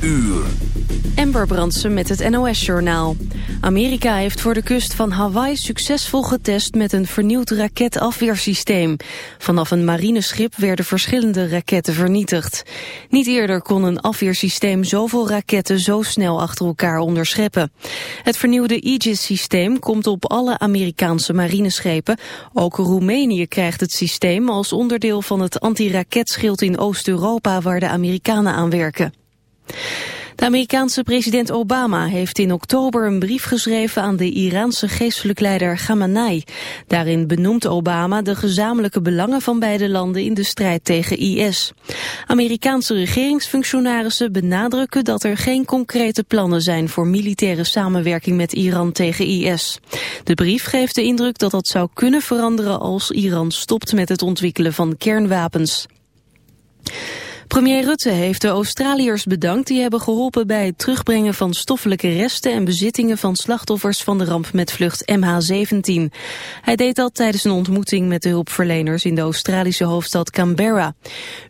uur. Amber Brandsen met het NOS-journaal. Amerika heeft voor de kust van Hawaii succesvol getest met een vernieuwd raketafweersysteem. Vanaf een marineschip werden verschillende raketten vernietigd. Niet eerder kon een afweersysteem zoveel raketten zo snel achter elkaar onderscheppen. Het vernieuwde Aegis-systeem komt op alle Amerikaanse marineschepen. Ook Roemenië krijgt het systeem als onderdeel van het antiraketschild in Oost-Europa waar de Amerikanen aan werken. De Amerikaanse president Obama heeft in oktober een brief geschreven aan de Iraanse geestelijk leider Khamenei. Daarin benoemt Obama de gezamenlijke belangen van beide landen in de strijd tegen IS. Amerikaanse regeringsfunctionarissen benadrukken dat er geen concrete plannen zijn voor militaire samenwerking met Iran tegen IS. De brief geeft de indruk dat dat zou kunnen veranderen als Iran stopt met het ontwikkelen van kernwapens. Premier Rutte heeft de Australiërs bedankt die hebben geholpen bij het terugbrengen van stoffelijke resten en bezittingen van slachtoffers van de ramp met vlucht MH17. Hij deed dat tijdens een ontmoeting met de hulpverleners in de Australische hoofdstad Canberra.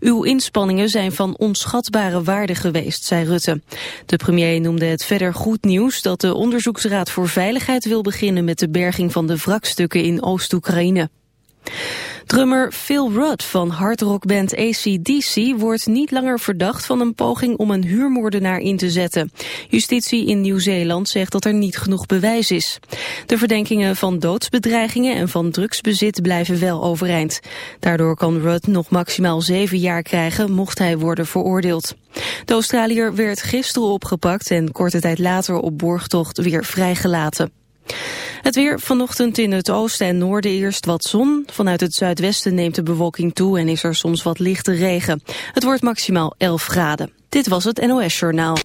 Uw inspanningen zijn van onschatbare waarde geweest, zei Rutte. De premier noemde het verder goed nieuws dat de Onderzoeksraad voor Veiligheid wil beginnen met de berging van de wrakstukken in Oost-Oekraïne. Drummer Phil Rudd van hardrockband ACDC wordt niet langer verdacht van een poging om een huurmoordenaar in te zetten. Justitie in Nieuw-Zeeland zegt dat er niet genoeg bewijs is. De verdenkingen van doodsbedreigingen en van drugsbezit blijven wel overeind. Daardoor kan Rudd nog maximaal zeven jaar krijgen mocht hij worden veroordeeld. De Australiër werd gisteren opgepakt en korte tijd later op borgtocht weer vrijgelaten. Het weer vanochtend in het oosten en noorden eerst wat zon. Vanuit het zuidwesten neemt de bewolking toe en is er soms wat lichte regen. Het wordt maximaal 11 graden. Dit was het NOS Journaal.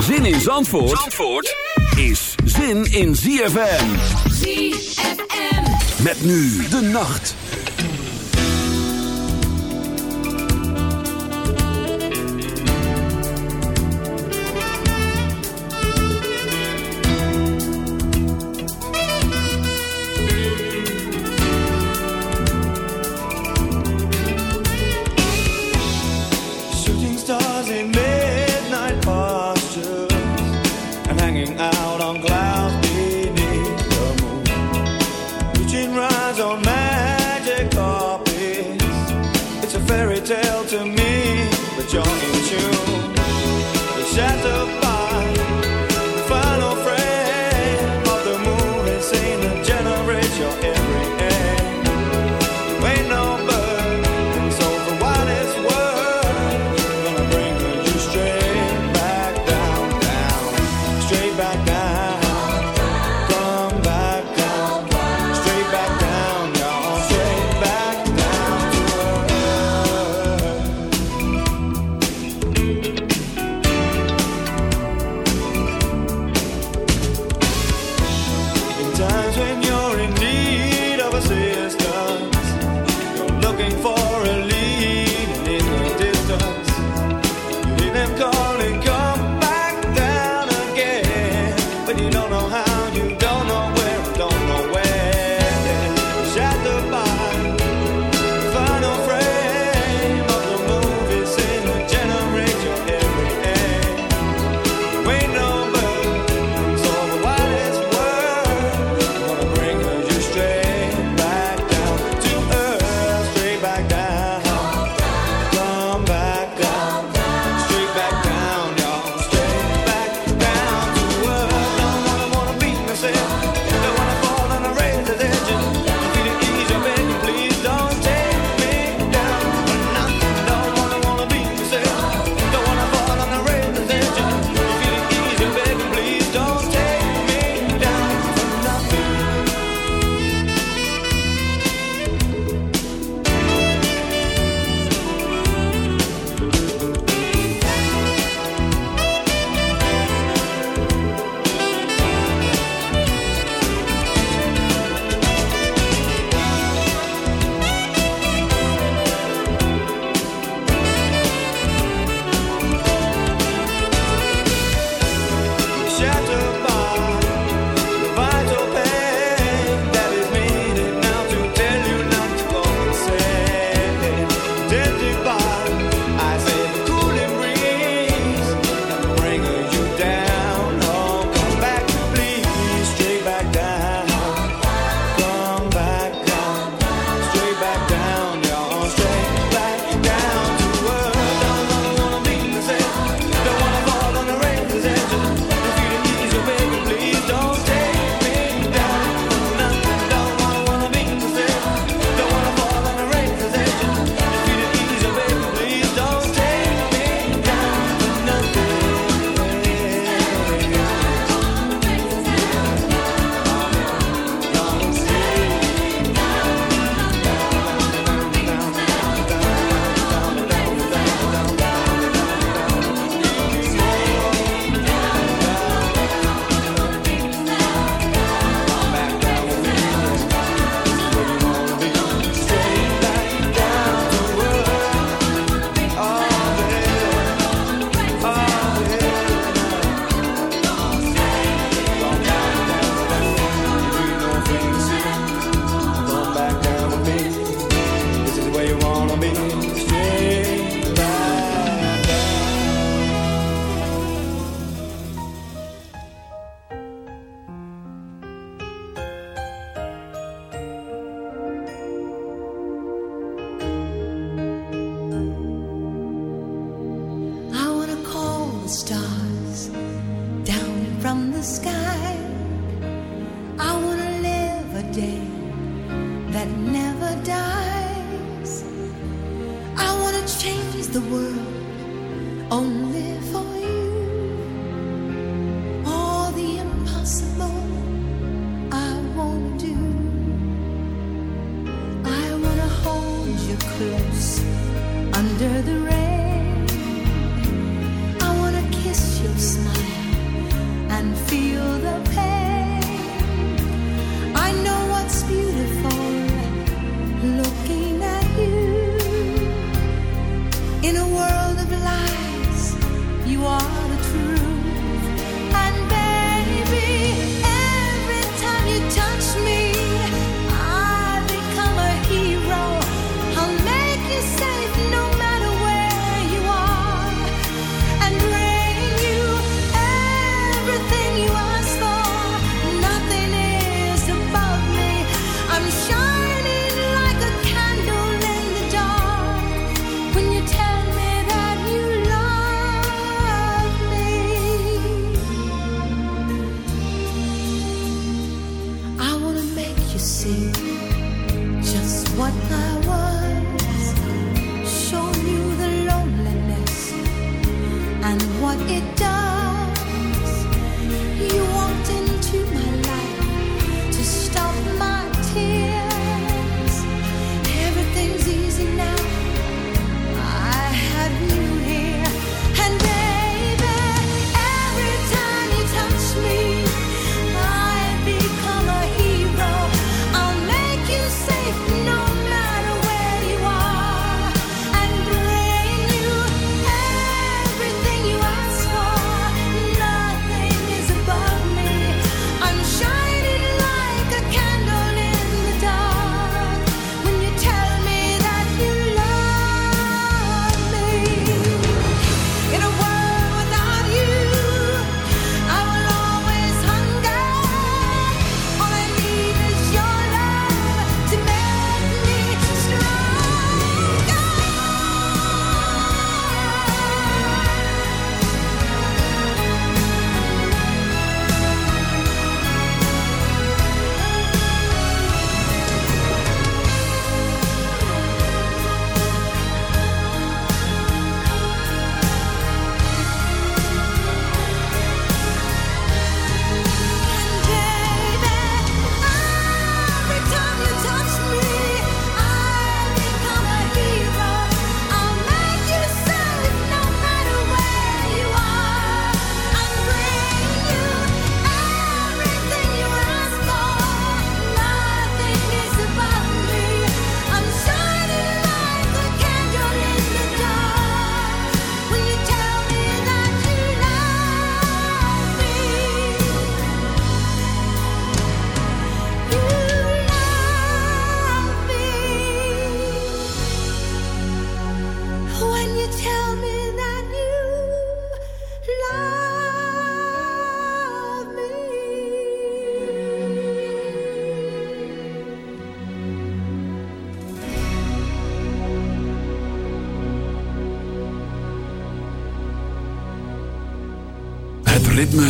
Zin in Zandvoort, Zandvoort is zin in ZFM. ZFM. Met nu de nacht.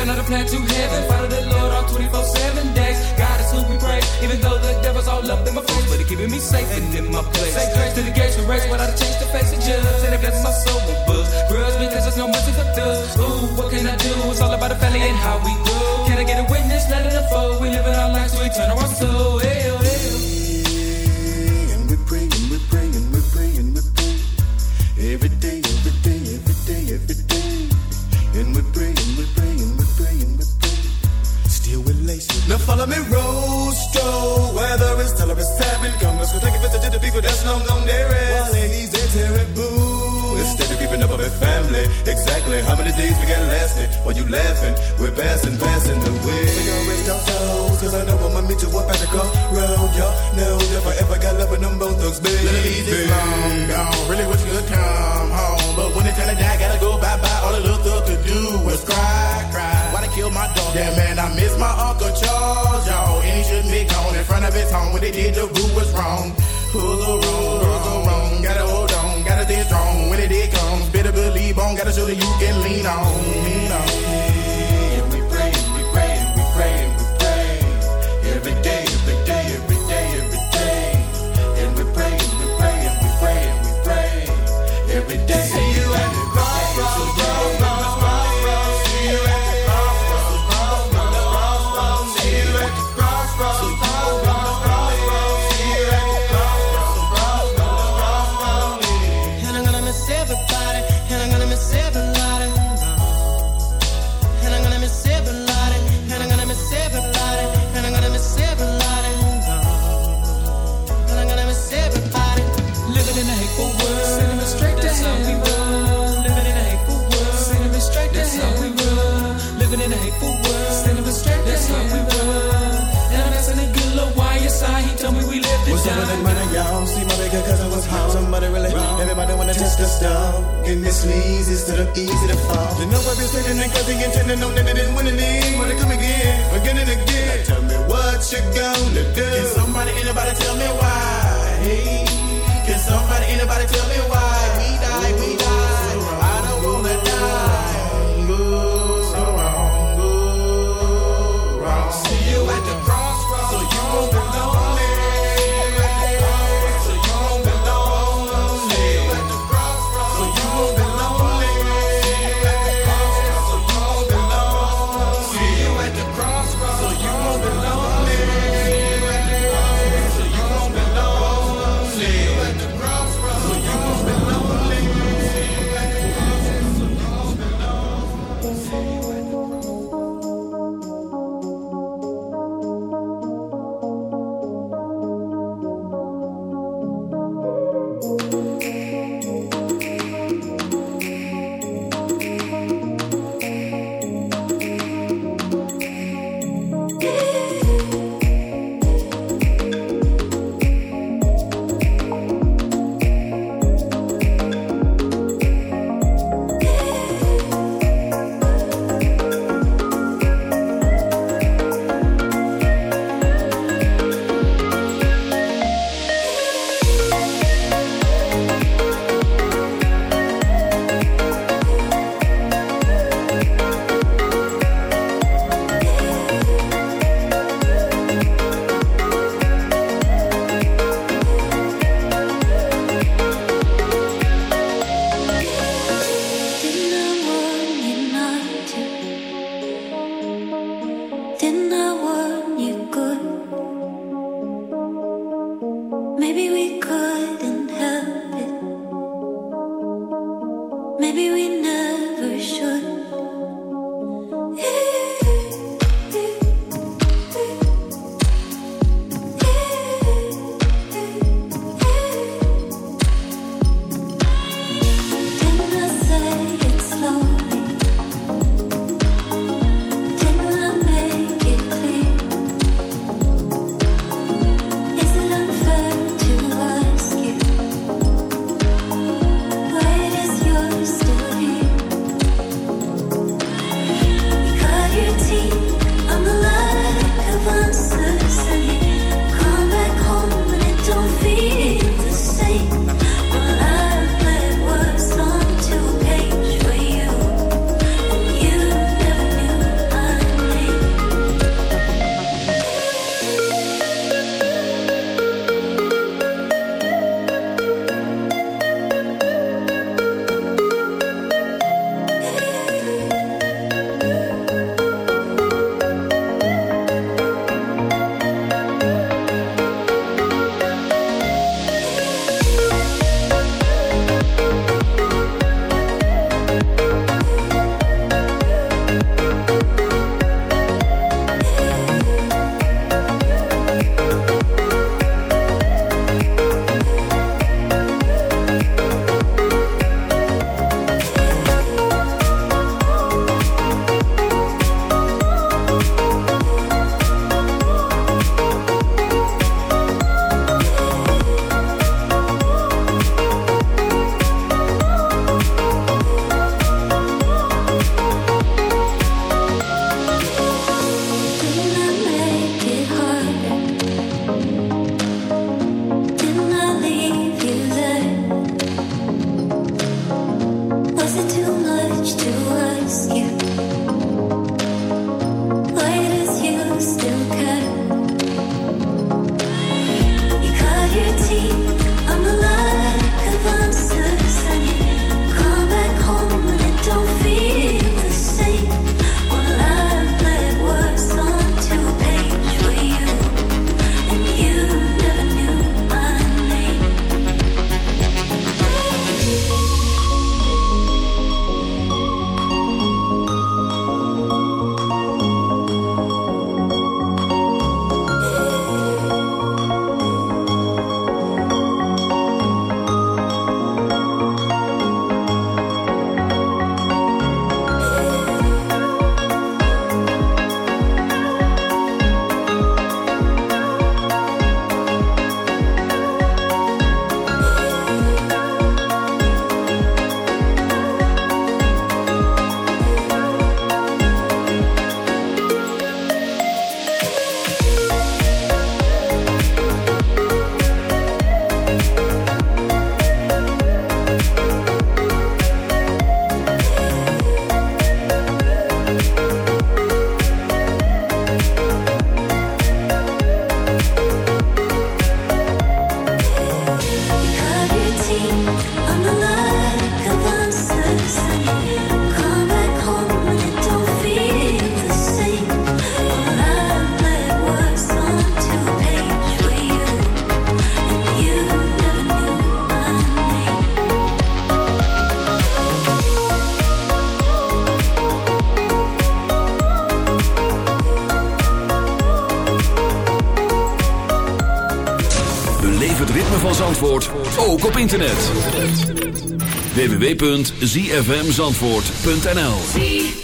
another plan to heaven. Follow the Lord all 24 7 days. God is who we praise, even though the devil's all up in my face. But he's keeping me safe and in my place. Say grace to the gates we race, without a change the face of judge. And it blesses my soul with books. Grudge because there's no mercy for thugs. Ooh, what can I do? It's all about the family and how we do. Can I get a witness? Let it unfold. We live in our lives, we turn our soul. follow me, Rosto. Weather is stellar, it's seven. Come, let's go take a visit to the people that's long gone there. While ladies, they're terrible. Instead of keeping up with family, exactly how many days we got lasting? While you laughing, we're passing, passing the way. We gon' rest our souls, cause I know I'ma meet you up at the crossroad. Y'all know if I ever got love with them both thugs, baby. Ladies, it's long gone. Really wish you could come home. But when it's time to die, gotta go bye bye. All the little thugs could do killed my dog. Yeah, man, I miss my Uncle Charles, y'all. And he shouldn't be gone in front of his home. when they did, the root was wrong. Who's the wrong? Who's the wrong? Gotta hold on, gotta stay strong. When it comes, better believe on. Gotta show that you can lean on. Lean on. Y'all. See my bigger cousin was home. Somebody really, everybody wanna test the stuff. And this leads is to the easy to fall. You know I've been sitting and cause he intended know that they didn't win any. Wanna come again, again and again. Now tell me what you gonna do. Can somebody, anybody tell me why? Hey, can somebody, anybody tell me why? We die, we die. I don't wanna so wrong, go wrong. See you at the crossroads, so you won't www.zfmzandvoort.nl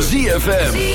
ZFM.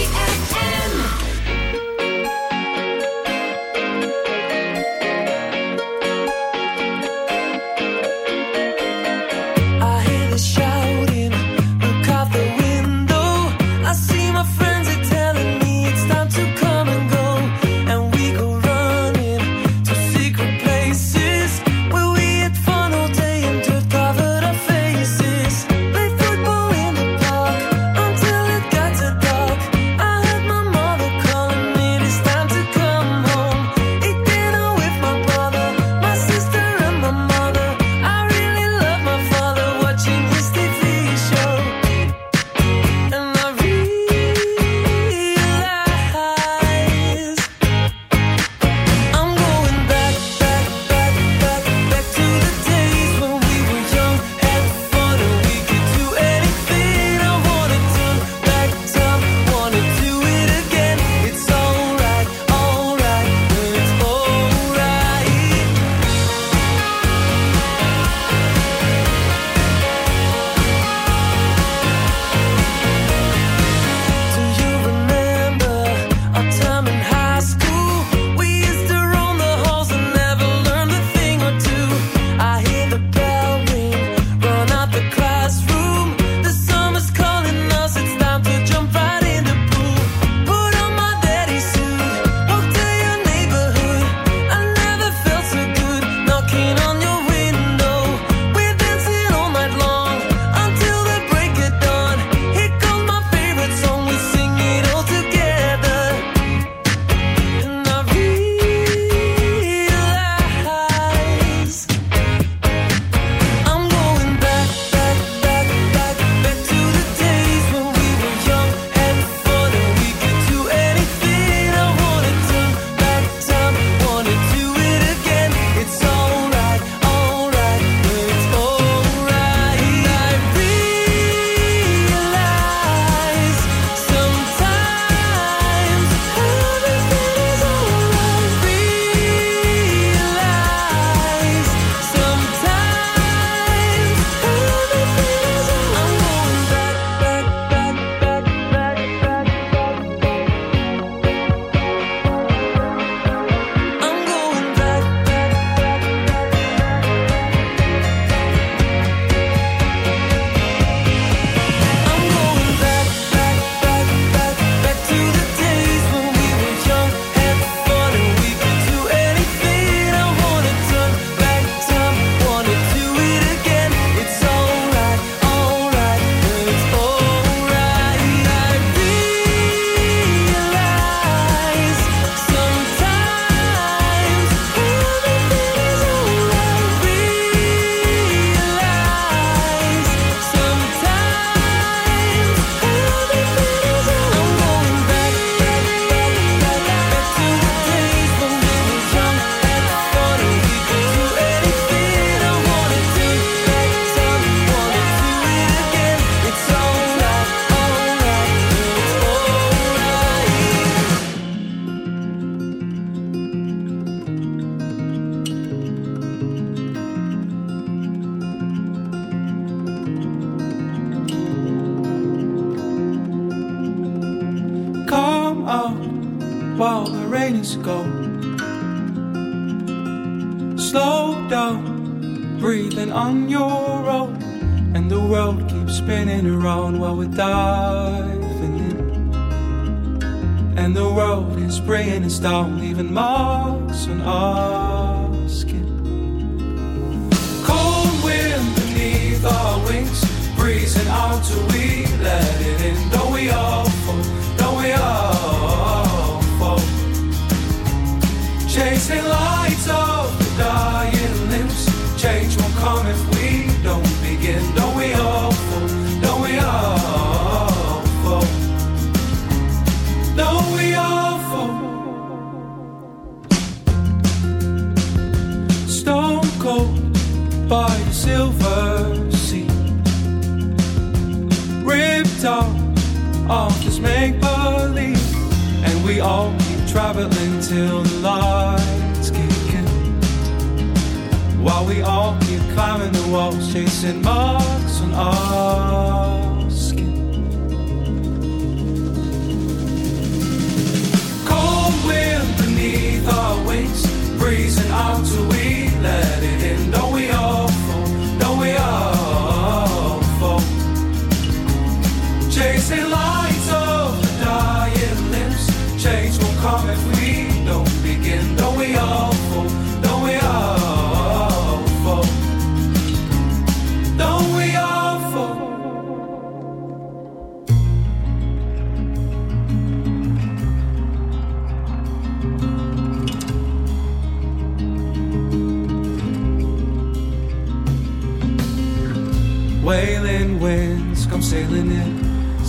chasing marks on our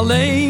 Alleen